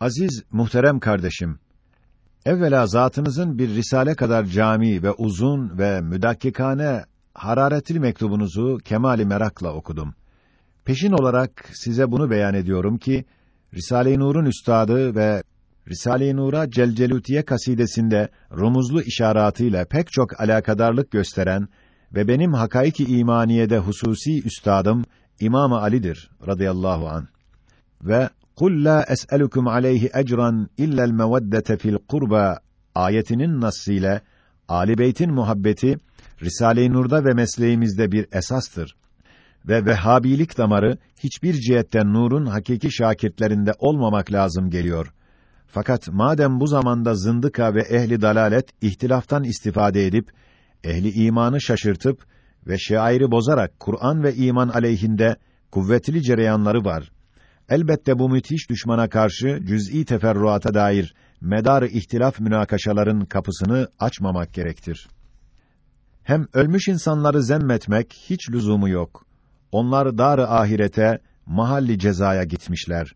Aziz, muhterem kardeşim, evvela zatınızın bir risale kadar cami ve uzun ve müdakkikane hararetli mektubunuzu kemali merakla okudum. Peşin olarak size bunu beyan ediyorum ki, Risale-i Nur'un üstadı ve Risale-i Nur'a Celcelutiye kasidesinde rumuzlu işaretıyla pek çok alakadarlık gösteren ve benim hakaiki imaniyede hususi üstadım İmam Ali'dir radıyallahu an. Ve kul la es'elukum aleyhi ecran illa'l meveddete fil kurba ayetinin nasıyla Ali Beyt'in muhabbeti Risale-i Nur'da ve mesleğimizde bir esastır. Ve Vehhabilik damarı hiçbir cihetten nurun hakiki şakirtlerinde olmamak lazım geliyor. Fakat madem bu zamanda zındıka ve ehli dalalet ihtilaftan istifade edip ehli imanı şaşırtıp ve şairi bozarak Kur'an ve iman aleyhinde kuvvetli cereyanları var. Elbette bu müthiş düşmana karşı cüz'i teferruata dair medar ihtilaf münakaşaların kapısını açmamak gerektir. Hem ölmüş insanları zemmetmek hiç lüzumu yok. Onlar dar ahirete, mahalli cezaya gitmişler.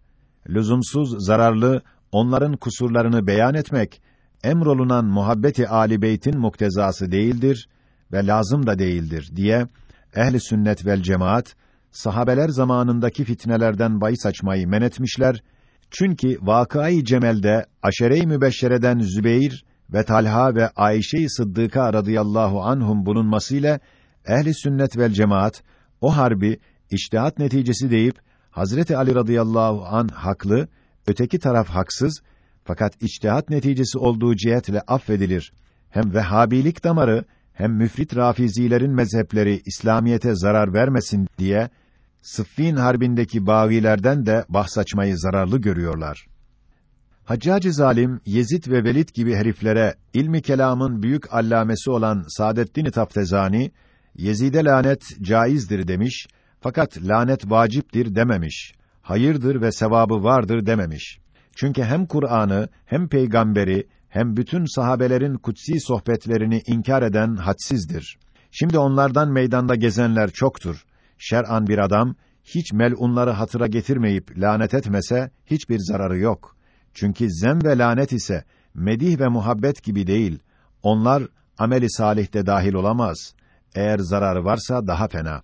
Lüzumsuz, zararlı onların kusurlarını beyan etmek emrolunan muhabbeti Ali Beyt'in muktezası değildir ve lazım da değildir diye ehli sünnet vel cemaat sahabeler zamanındaki fitnelerden bahis açmayı men etmişler. Çünkü vakâi cemelde aşere-i mübeşşereden Zübeyir ve Talha ve Ayşe-i Sıddıka radıyallahu anhum bulunmasıyla ehli sünnet vel cemaat o harbi içtihat neticesi deyip Hazreti Ali radıyallahu an haklı, öteki taraf haksız fakat içtihat neticesi olduğu cihetle affedilir. Hem Vehhabilik damarı hem müfrit rafizilerin mezhepleri İslamiyete zarar vermesin diye Sıffin harbindeki bağilerden de bahsaçmayı zararlı görüyorlar. Haccacı zalim Yezid ve Velid gibi heriflere ilmi kelamın büyük allamesi olan Saadettin Taftezani Yezid'e lanet caizdir demiş fakat lanet vaciptir dememiş. Hayırdır ve sevabı vardır dememiş. Çünkü hem Kur'an'ı hem peygamberi hem bütün sahabelerin kutsi sohbetlerini inkar eden hadsizdir. Şimdi onlardan meydanda gezenler çoktur. Şer'an bir adam hiç melunları hatıra getirmeyip lanet etmese hiçbir zararı yok. Çünkü zem ve lanet ise medih ve muhabbet gibi değil. Onlar ameli salihte dahil olamaz. Eğer zararı varsa daha fena.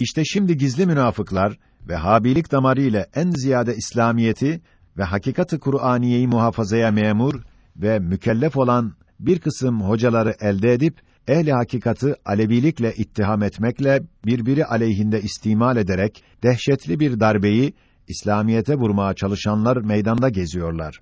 İşte şimdi gizli münafıklar ve habilik damarı ile en ziyade İslamiyeti ve hakikati Kur'aniyeyi muhafazaya memur ve mükellef olan bir kısım hocaları elde edip ehli hakikatı alevilikle ittiham etmekle birbiri aleyhinde istimal ederek dehşetli bir darbeyi İslamiyete vurmaya çalışanlar meydanda geziyorlar.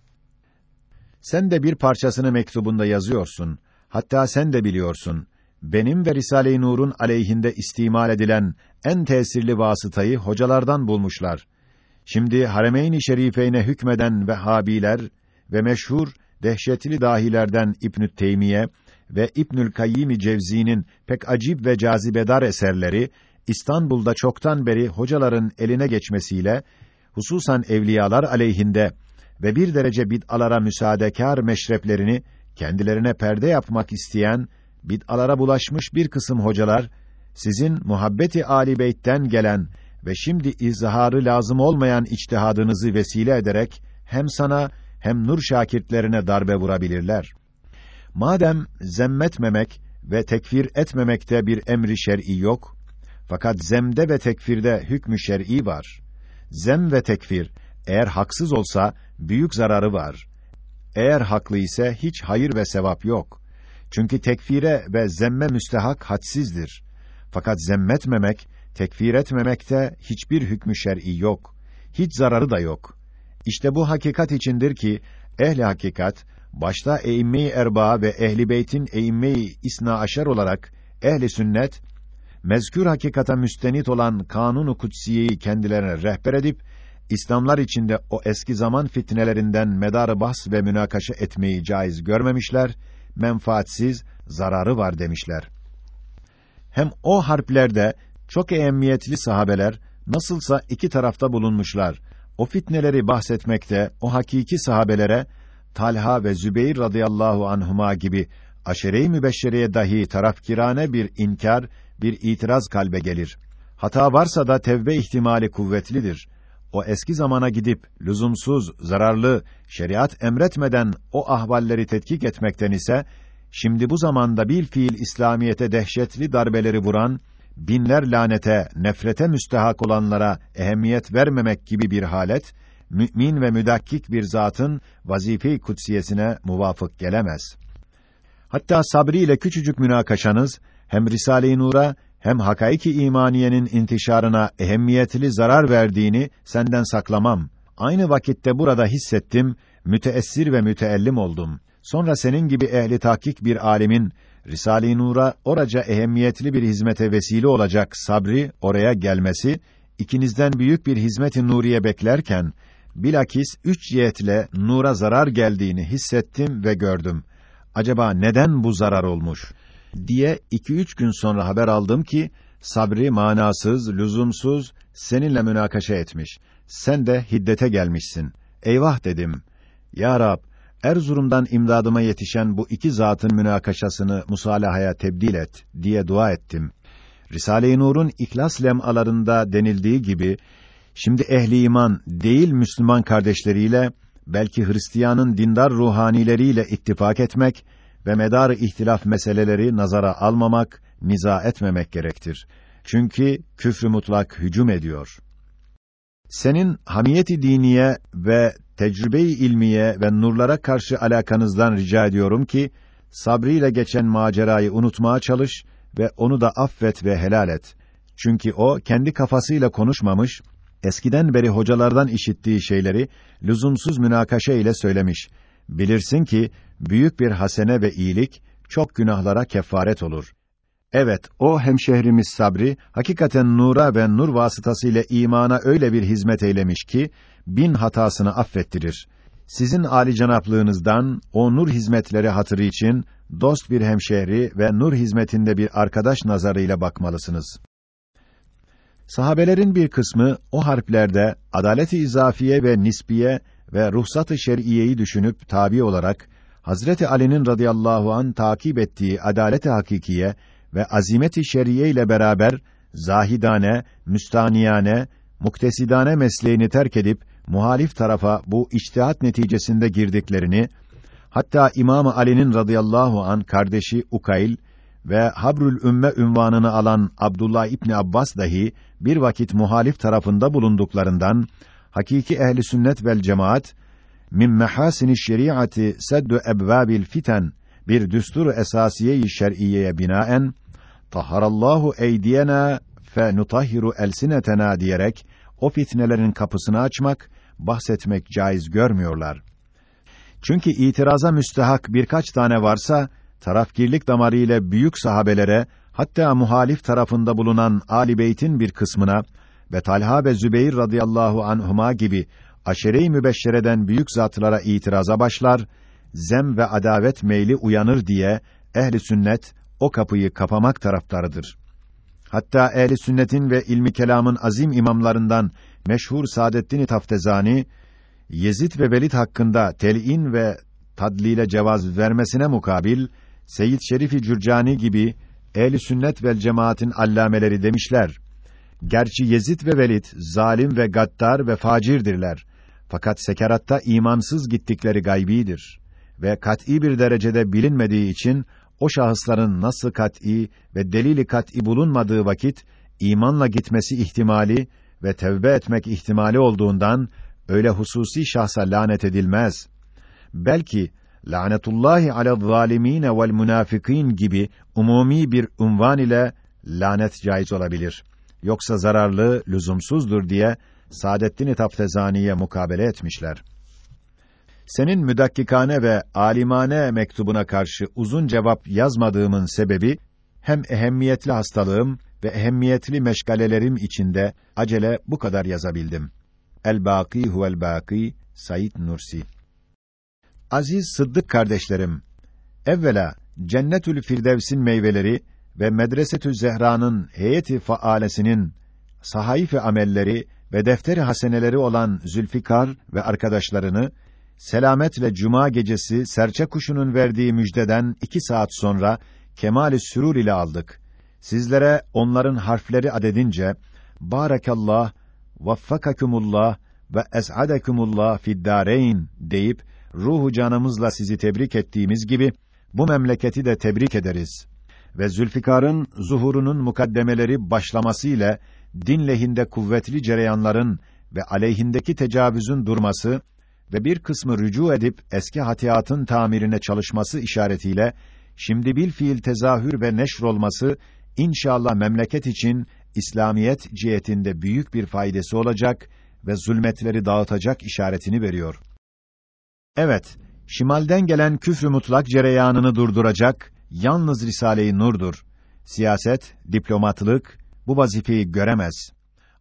Sen de bir parçasını mektubunda yazıyorsun. Hatta sen de biliyorsun. Benim ve Risale-i Nur'un aleyhinde istimal edilen en tesirli vasıtayı hocalardan bulmuşlar. Şimdi Haremeyn-i Şerifeyne hükmeden Vehhabiler ve meşhur dehşetli dahilerden İbnü Teymiye ve İbnül Kayyim Cevzi'nin pek acip ve cazibedar eserleri İstanbul'da çoktan beri hocaların eline geçmesiyle hususan evliyalar aleyhinde ve bir derece bid'alara müsaadekar meşreplerini kendilerine perde yapmak isteyen bid'alara bulaşmış bir kısım hocalar sizin muhabbeti Ali Beyt'ten gelen ve şimdi izharı lazım olmayan içtihadınızı vesile ederek hem sana hem nur şakirtlerine darbe vurabilirler. Madem zemmetmemek ve tekfir etmemekte bir emri şer'i yok, fakat zemde ve tekfirde hükmü şer'i var. Zem ve tekfir eğer haksız olsa büyük zararı var. Eğer haklı ise hiç hayır ve sevap yok. Çünkü tekfire ve zemme müstehak hadsizdir. Fakat zemmetmemek, tekfir etmemekte hiçbir hükmü şer'i yok. Hiç zararı da yok. İşte bu hakikat içindir ki ehli hakikat başta e'imme-i erba ve ehli beytin e'imme-i isna aşer olarak ehli sünnet mezkür hakikata müstenit olan kanunu kutsiyeyi kendilerine rehber edip İslamlar içinde o eski zaman fitnelerinden medarı bahs ve münakaşa etmeyi caiz görmemişler, menfaatsiz, zararı var demişler. Hem o harplerde çok ehemmiyetli sahabeler nasılsa iki tarafta bulunmuşlar. O fitneleri bahsetmekte o hakiki sahabelere Talha ve Zübeyir radıyallahu anhuma gibi aşere-i mübeşşereye dahi tarafkirane bir inkar, bir itiraz kalbe gelir. Hata varsa da tevbe ihtimali kuvvetlidir. o eski zamana gidip lüzumsuz, zararlı, şeriat emretmeden o ahvalleri tetkik etmekten ise şimdi bu zamanda bir fiil İslamiyete dehşetli darbeleri vuran, binler lanete, nefrete müstehak olanlara ehemmiyet vermemek gibi bir halet mümin ve müdakkik bir zatın vazife-i kutsiyesine muvafık gelemez. Hatta Sabri ile küçücük münakaşanız hem Risale-i Nur'a hem hakaiki imaniyenin intişarına ehemmiyetli zarar verdiğini senden saklamam. Aynı vakitte burada hissettim, müteessir ve müteellim oldum. Sonra senin gibi ehli tahkik bir alimin Risale-i Nur'a oraca ehemmiyetli bir hizmete vesile olacak sabri oraya gelmesi, ikinizden büyük bir hizmet-i nuriye beklerken bilakis üç cihetle nura zarar geldiğini hissettim ve gördüm. Acaba neden bu zarar olmuş? diye iki üç gün sonra haber aldım ki sabri manasız, lüzumsuz seninle münakaşa etmiş. Sen de hiddete gelmişsin. Eyvah dedim. Ya Rab, Erzurum'dan imdadıma yetişen bu iki zatın münakaşasını musalahaya tebdil et diye dua ettim. Risale-i Nur'un İhlas lemalarında denildiği gibi Şimdi ehli iman değil Müslüman kardeşleriyle belki Hristiyanın dindar ruhanileriyle ittifak etmek ve medarı ihtilaf meseleleri nazara almamak, niza etmemek gerektir. Çünkü küfrü mutlak hücum ediyor. Senin hamiyeti diniye ve tecrübe-i ilmiye ve nurlara karşı alakanızdan rica ediyorum ki sabriyle geçen macerayı unutmaya çalış ve onu da affet ve helal et. Çünkü o kendi kafasıyla konuşmamış, eskiden beri hocalardan işittiği şeyleri lüzumsuz münakaşa ile söylemiş. Bilirsin ki büyük bir hasene ve iyilik çok günahlara kefaret olur. Evet, o hemşehrimiz Sabri hakikaten nura ve nur vasıtasıyla imana öyle bir hizmet eylemiş ki bin hatasını affettirir. Sizin âli canaplığınızdan o nur hizmetleri hatırı için dost bir hemşehri ve nur hizmetinde bir arkadaş nazarıyla bakmalısınız. Sahabelerin bir kısmı o harplerde adalet-i izafiye ve nisbiye ve ruhsat-ı şer'iyeyi düşünüp tabi olarak Hazreti Ali'nin radıyallahu an takip ettiği adalet-i hakikiye ve azimeti şer'iye ile beraber zahidane, müstaniyane, muktesidane mesleğini terk edip muhalif tarafa bu içtihat neticesinde girdiklerini hatta İmam Ali'nin radıyallahu an kardeşi Ukayl ve Habrül Ümme ünvanını alan Abdullah İbni Abbas dahi bir vakit muhalif tarafında bulunduklarından hakiki ehli sünnet vel cemaat min mehasini şeriatı seddu ebvabil fiten bir düstur esasiye-i şer'iyeye binaen taharallahu eydiyena fe nutahhiru elsinetena diyerek o fitnelerin kapısını açmak, bahsetmek caiz görmüyorlar. Çünkü itiraza müstehak birkaç tane varsa tarafgirlik damarı ile büyük sahabelere hatta muhalif tarafında bulunan Ali Beyt'in bir kısmına ve Talha ve Zübeyir radıyallahu anhuma gibi aşere-i mübeşşereden büyük zatlara itiraza başlar, zem ve adavet meyli uyanır diye ehli sünnet o kapıyı kapamak taraftarıdır. Hatta ehli sünnetin ve ilmi kelamın azim imamlarından meşhur Saadettin Taftezani Yezid ve Velid hakkında telin ve tadlile cevaz vermesine mukabil Seyyid Şerifi Cürcani gibi ehli sünnet vel cemaatin allameleri demişler. Gerçi Yezid ve Velid zalim ve gaddar ve facirdirler. Fakat sekeratta imansız gittikleri gaybidir ve kat'î bir derecede bilinmediği için o şahısların nasıl kat'î ve delili kat'î bulunmadığı vakit imanla gitmesi ihtimali ve tevbe etmek ihtimali olduğundan öyle hususi şahsa lanet edilmez. Belki lanetullahi ala zalimin vel munafikin gibi umumi bir unvan ile lanet caiz olabilir. Yoksa zararlı, lüzumsuzdur diye Saadettin Taftezani'ye mukabele etmişler. Senin müdakkikane ve alimane mektubuna karşı uzun cevap yazmadığımın sebebi hem ehemmiyetli hastalığım ve ehemmiyetli meşgalelerim içinde acele bu kadar yazabildim. El-Bâkî huvel-Bâkî Said Nursi Aziz Sıddık kardeşlerim, evvela Cennetül Firdevs'in meyveleri ve Medresetü Zehra'nın heyeti faalesinin sahayif amelleri ve defteri haseneleri olan Zülfikar ve arkadaşlarını selametle cuma gecesi serçe kuşunun verdiği müjdeden iki saat sonra kemali sürur ile aldık. Sizlere onların harfleri adedince barakallah vaffakakumullah ve es'adekumullah fid dareyn deyip ruhu canımızla sizi tebrik ettiğimiz gibi bu memleketi de tebrik ederiz. Ve Zülfikar'ın zuhurunun mukaddemeleri başlaması ile din lehinde kuvvetli cereyanların ve aleyhindeki tecavüzün durması ve bir kısmı rücu edip eski hatiyatın tamirine çalışması işaretiyle şimdi bil fiil tezahür ve neşr olması inşallah memleket için İslamiyet cihetinde büyük bir faydası olacak ve zulmetleri dağıtacak işaretini veriyor. Evet, şimalden gelen küfrü mutlak cereyanını durduracak yalnız Risale-i Nur'dur. Siyaset, diplomatlık bu vazifeyi göremez.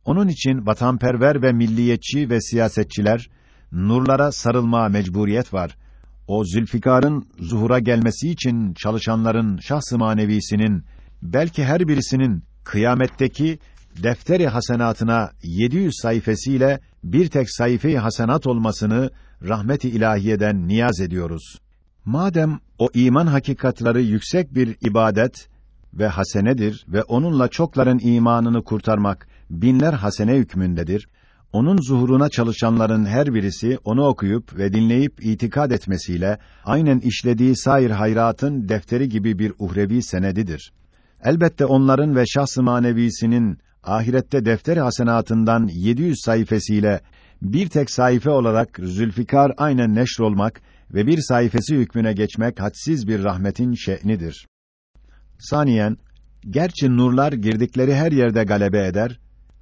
Onun için vatanperver ve milliyetçi ve siyasetçiler nurlara sarılma mecburiyet var. O Zülfikar'ın zuhura gelmesi için çalışanların şahs-ı manevisinin belki her birisinin kıyametteki defteri hasenatına 700 sayfasıyla bir tek sayfayı hasenat olmasını rahmet-i ilahiyeden niyaz ediyoruz. Madem o iman hakikatları yüksek bir ibadet ve hasenedir ve onunla çokların imanını kurtarmak binler hasene hükmündedir. Onun zuhuruna çalışanların her birisi onu okuyup ve dinleyip itikad etmesiyle aynen işlediği sair hayratın defteri gibi bir uhrevi senedidir. Elbette onların ve şahs-ı manevisinin ahirette defter hasenatından 700 sayfasıyla bir tek sayfa olarak Zülfikar aynen neşr olmak ve bir sayfası hükmüne geçmek hadsiz bir rahmetin şe'nidir. Saniyen, gerçi nurlar girdikleri her yerde galebe eder,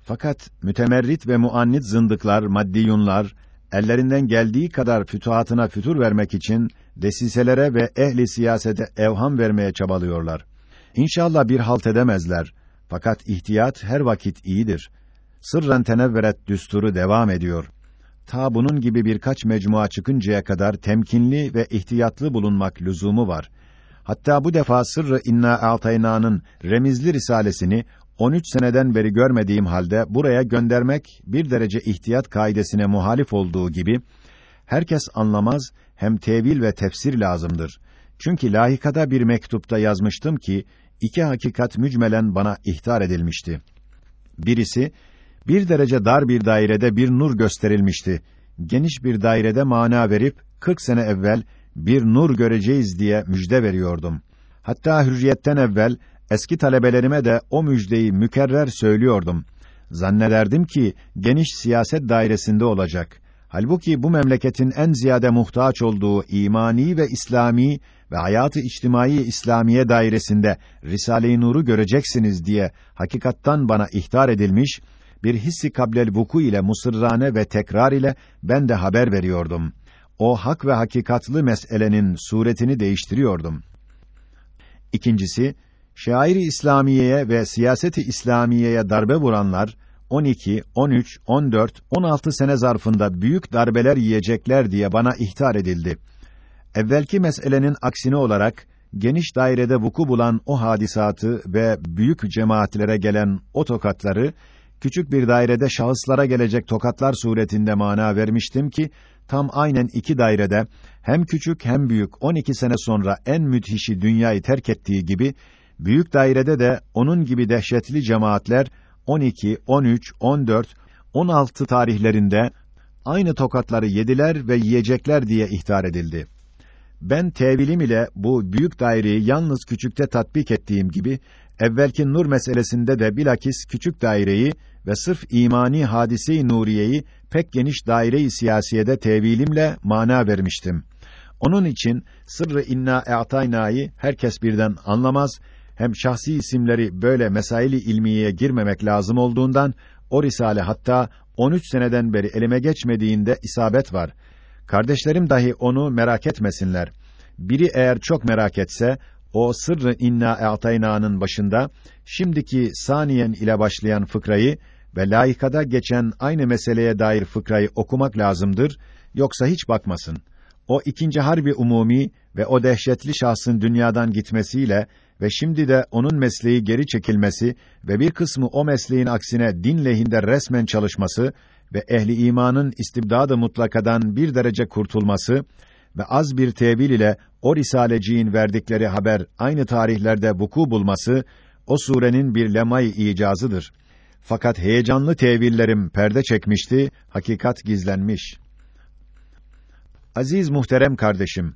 fakat mütemerrit ve muannit zındıklar, maddiyunlar, ellerinden geldiği kadar fütuhatına fütur vermek için desiselere ve ehli siyasete evham vermeye çabalıyorlar. İnşallah bir halt edemezler. Fakat ihtiyat her vakit iyidir. Sırran tenevveret düsturu devam ediyor. Ta bunun gibi birkaç mecmua çıkıncaya kadar temkinli ve ihtiyatlı bulunmak lüzumu var. Hatta bu defa Sırrı İnna Atayna'nın remizli risalesini 13 seneden beri görmediğim halde buraya göndermek bir derece ihtiyat kaidesine muhalif olduğu gibi herkes anlamaz hem tevil ve tefsir lazımdır. Çünkü lahikada bir mektupta yazmıştım ki iki hakikat mücmelen bana ihtar edilmişti. Birisi bir derece dar bir dairede bir nur gösterilmişti. Geniş bir dairede mana verip 40 sene evvel bir nur göreceğiz diye müjde veriyordum. Hatta hürriyetten evvel eski talebelerime de o müjdeyi mükerrer söylüyordum. Zannederdim ki geniş siyaset dairesinde olacak. Halbuki bu memleketin en ziyade muhtaç olduğu imani ve İslami ve hayatı içtimai İslamiye dairesinde Risale-i Nur'u göreceksiniz diye hakikattan bana ihtar edilmiş bir hissi kablel vuku ile musırrane ve tekrar ile ben de haber veriyordum. O hak ve hakikatlı meselenin suretini değiştiriyordum. İkincisi, şairi İslamiye'ye ve siyaseti İslamiye'ye darbe vuranlar 12, 13, 14, 16 sene zarfında büyük darbeler yiyecekler diye bana ihtar edildi. Evvelki meselenin aksine olarak geniş dairede vuku bulan o hadisatı ve büyük cemaatlere gelen o tokatları küçük bir dairede şahıslara gelecek tokatlar suretinde mana vermiştim ki tam aynen iki dairede hem küçük hem büyük 12 sene sonra en müthişi dünyayı terk ettiği gibi büyük dairede de onun gibi dehşetli cemaatler 12, 13, 14, 16 tarihlerinde aynı tokatları yediler ve yiyecekler diye ihtar edildi. Ben tevilim ile bu büyük daireyi yalnız küçükte tatbik ettiğim gibi evvelki nur meselesinde de bilakis küçük daireyi ve sırf imani hadise-i nuriyeyi pek geniş daire-i siyasiyede tevilimle mana vermiştim. Onun için sırrı inna e'tayna'yı herkes birden anlamaz hem şahsi isimleri böyle mesaili ilmiyeye girmemek lazım olduğundan o risale hatta 13 seneden beri elime geçmediğinde isabet var. Kardeşlerim dahi onu merak etmesinler. Biri eğer çok merak etse o sırrı inna a'tayna'nın başında şimdiki saniyen ile başlayan fıkrayı ve layıkada geçen aynı meseleye dair fıkrayı okumak lazımdır yoksa hiç bakmasın. O ikinci harbi umumi ve o dehşetli şahsın dünyadan gitmesiyle ve şimdi de onun mesleği geri çekilmesi ve bir kısmı o mesleğin aksine din lehinde resmen çalışması ve ehli imanın istibdadı mutlakadan bir derece kurtulması ve az bir tevil ile o risaleciğin verdikleri haber aynı tarihlerde vuku bulması o surenin bir lemay icazıdır. Fakat heyecanlı tevillerim perde çekmişti, hakikat gizlenmiş. Aziz muhterem kardeşim,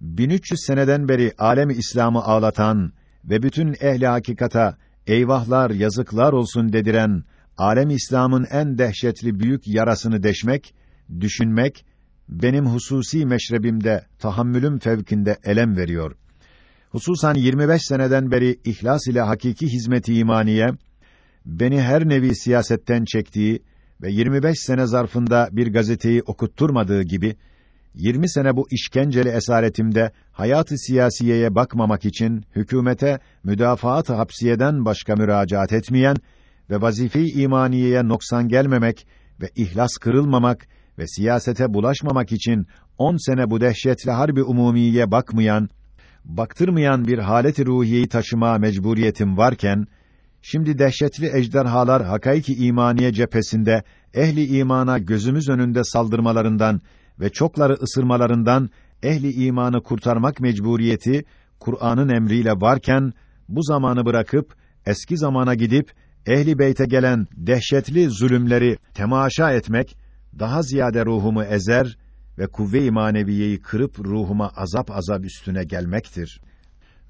1300 seneden beri alemi İslam'ı ağlatan ve bütün ehli hakikata eyvahlar, yazıklar olsun dediren alem İslam'ın en dehşetli büyük yarasını deşmek, düşünmek benim hususi meşrebimde tahammülüm fevkinde elem veriyor. Hususan 25 seneden beri ihlas ile hakiki hizmeti imaniye beni her nevi siyasetten çektiği ve 25 sene zarfında bir gazeteyi okutturmadığı gibi 20 sene bu işkenceli esaretimde hayatı siyasiyeye bakmamak için hükümete müdafaat hapsiyeden başka müracaat etmeyen ve vazife-i imaniyeye noksan gelmemek ve ihlas kırılmamak ve siyasete bulaşmamak için on sene bu dehşetli harbi umumiye bakmayan, baktırmayan bir haleti ruhiyeyi taşıma mecburiyetim varken, şimdi dehşetli ejderhalar hakaiki imaniye cephesinde ehli imana gözümüz önünde saldırmalarından ve çokları ısırmalarından ehli imanı kurtarmak mecburiyeti Kur'an'ın emriyle varken bu zamanı bırakıp eski zamana gidip ehli beyte gelen dehşetli zulümleri temaşa etmek daha ziyade ruhumu ezer ve kuvve-i maneviyeyi kırıp ruhuma azap azap üstüne gelmektir.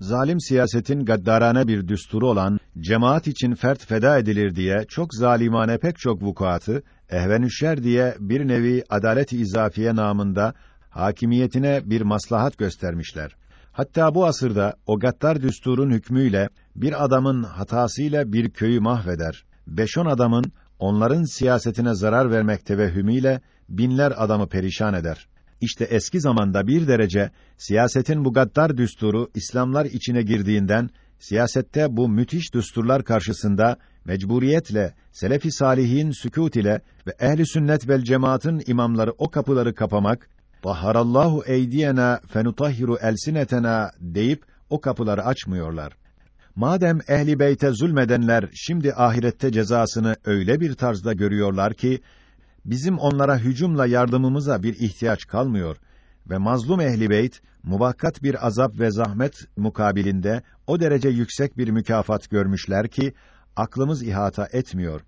Zalim siyasetin gaddarane bir düsturu olan cemaat için fert feda edilir diye çok zalimane pek çok vukuatı ehvenüşşer diye bir nevi adalet-i izafiye namında hakimiyetine bir maslahat göstermişler. Hatta bu asırda o gaddar düsturun hükmüyle bir adamın hatasıyla bir köyü mahveder. Beş on adamın onların siyasetine zarar vermek tevehhümüyle binler adamı perişan eder. İşte eski zamanda bir derece siyasetin bu gaddar düsturu İslamlar içine girdiğinden siyasette bu müthiş düsturlar karşısında mecburiyetle selef-i salihin sükût ile ve ehli sünnet vel cemaatın imamları o kapıları kapamak, "Tahharallahu eydiyena fenutahhiru elsinetena" deyip o kapıları açmıyorlar. Madem ehli beyte zulmedenler şimdi ahirette cezasını öyle bir tarzda görüyorlar ki bizim onlara hücumla yardımımıza bir ihtiyaç kalmıyor ve mazlum ehli beyt muvakkat bir azap ve zahmet mukabilinde o derece yüksek bir mükafat görmüşler ki aklımız ihata etmiyor.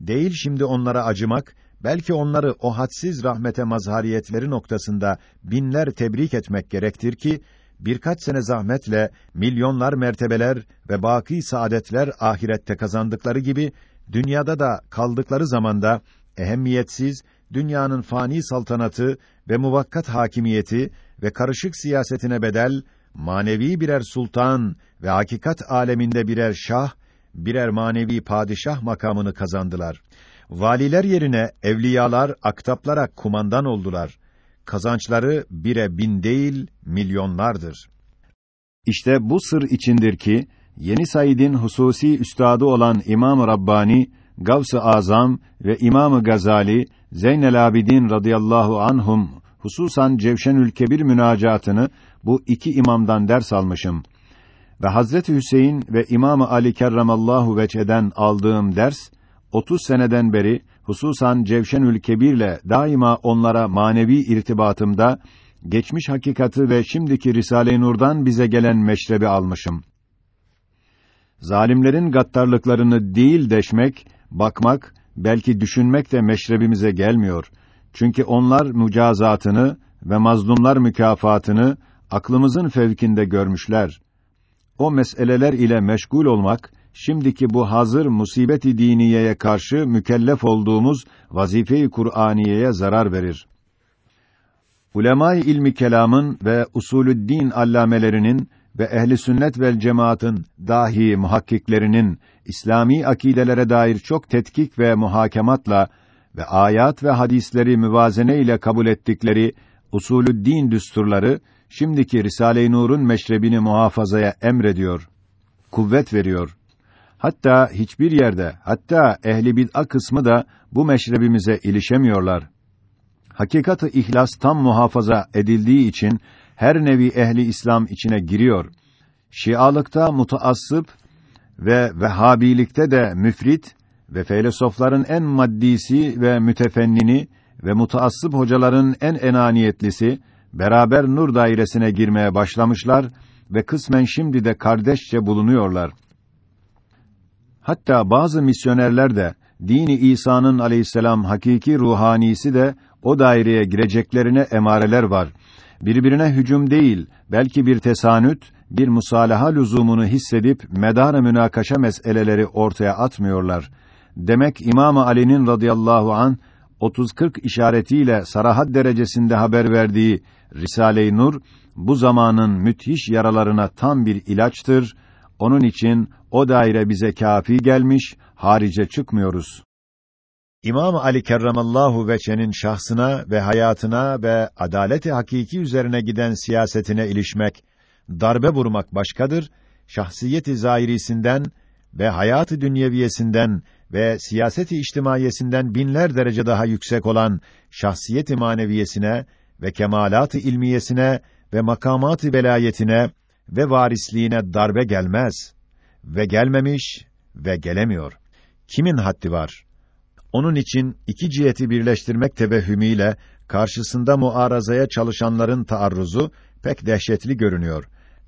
Değil şimdi onlara acımak, belki onları o hadsiz rahmete mazhariyetleri noktasında binler tebrik etmek gerektir ki birkaç sene zahmetle milyonlar mertebeler ve baki saadetler ahirette kazandıkları gibi dünyada da kaldıkları zamanda ehemmiyetsiz dünyanın fani saltanatı ve muvakkat hakimiyeti ve karışık siyasetine bedel manevi birer sultan ve hakikat aleminde birer şah, birer manevi padişah makamını kazandılar. Valiler yerine evliyalar, aktaplara kumandan oldular kazançları bire bin değil, milyonlardır. İşte bu sır içindir ki, Yeni Said'in hususi üstadı olan İmam Rabbani, Gavs-ı Azam ve İmam Gazali, Zeynel Abidin radıyallahu anhum hususan Cevşenül Kebir münacatını bu iki imamdan ders almışım. Ve Hazreti Hüseyin ve İmam Ali kerramallahu veçeden aldığım ders 30 seneden beri hususan Cevşenül Kebir'le daima onlara manevi irtibatımda geçmiş hakikati ve şimdiki Risale-i Nur'dan bize gelen meşrebi almışım. Zalimlerin gattarlıklarını değil deşmek, bakmak, belki düşünmek de meşrebimize gelmiyor. Çünkü onlar mücazatını ve mazlumlar mükafatını aklımızın fevkinde görmüşler. O meseleler ile meşgul olmak şimdiki bu hazır musibeti diniyeye karşı mükellef olduğumuz vazife-i Kur'aniyeye zarar verir. Ulemâ-i ilmi kelamın ve usulü'd-din allamelerinin ve ehli sünnet vel cemaatın dahi muhakkiklerinin İslami akidelere dair çok tetkik ve muhakematla ve ayat ve hadisleri müvazene ile kabul ettikleri usulü'd-din düsturları şimdiki Risale-i Nur'un meşrebini muhafazaya emrediyor, kuvvet veriyor. Hatta hiçbir yerde, hatta ehli bid'a kısmı da bu meşrebimize ilişemiyorlar. Hakikatı ihlas tam muhafaza edildiği için her nevi ehli İslam içine giriyor. Şialıkta mutaassıp ve Vehhabilikte de müfrit ve filozofların en maddisi ve mütefennini ve mutaassıp hocaların en enaniyetlisi beraber nur dairesine girmeye başlamışlar ve kısmen şimdi de kardeşçe bulunuyorlar. Hatta bazı misyonerler de dini İsa'nın aleyhisselam hakiki ruhanisi de o daireye gireceklerine emareler var. Birbirine hücum değil, belki bir tesanüt, bir musalaha lüzumunu hissedip medar münakaşa meseleleri ortaya atmıyorlar. Demek İmam Ali'nin radıyallahu an 30-40 işaretiyle sarahat derecesinde haber verdiği Risale-i Nur bu zamanın müthiş yaralarına tam bir ilaçtır. Onun için o daire bize kafi gelmiş, harice çıkmıyoruz. İmam Ali kerramallahu veçenin şahsına ve hayatına ve adaleti hakiki üzerine giden siyasetine ilişmek, darbe vurmak başkadır. Şahsiyeti zahirisinden ve hayatı dünyeviyesinden ve siyaseti içtimaiyesinden binler derece daha yüksek olan şahsiyeti maneviyesine ve kemalat-ı ilmiyesine ve makamat-ı velayetine ve varisliğine darbe gelmez ve gelmemiş ve gelemiyor. Kimin haddi var? Onun için iki ciheti birleştirmek tevehhümüyle karşısında muarazaya çalışanların taarruzu pek dehşetli görünüyor.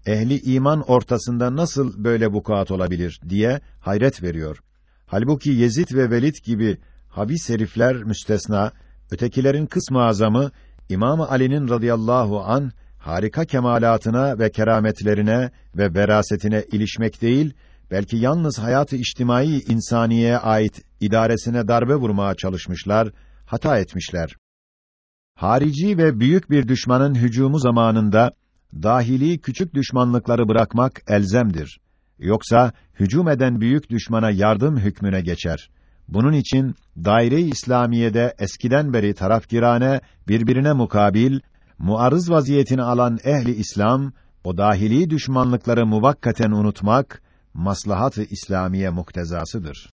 Ehli iman ortasında nasıl böyle vukuat olabilir diye hayret veriyor. Halbuki Yezid ve Velid gibi habis herifler müstesna, ötekilerin kısmı azamı İmam Ali'nin radıyallahu an harika kemalatına ve kerametlerine ve verasetine ilişmek değil, belki yalnız hayatı içtimai insaniyeye ait idaresine darbe vurmaya çalışmışlar, hata etmişler. Harici ve büyük bir düşmanın hücumu zamanında dahili küçük düşmanlıkları bırakmak elzemdir. Yoksa hücum eden büyük düşmana yardım hükmüne geçer. Bunun için daire-i İslamiye'de eskiden beri tarafgirane birbirine mukabil muarız vaziyetini alan ehli İslam o dahili düşmanlıkları muvakkaten unutmak maslahat-ı İslamiye muktezasıdır.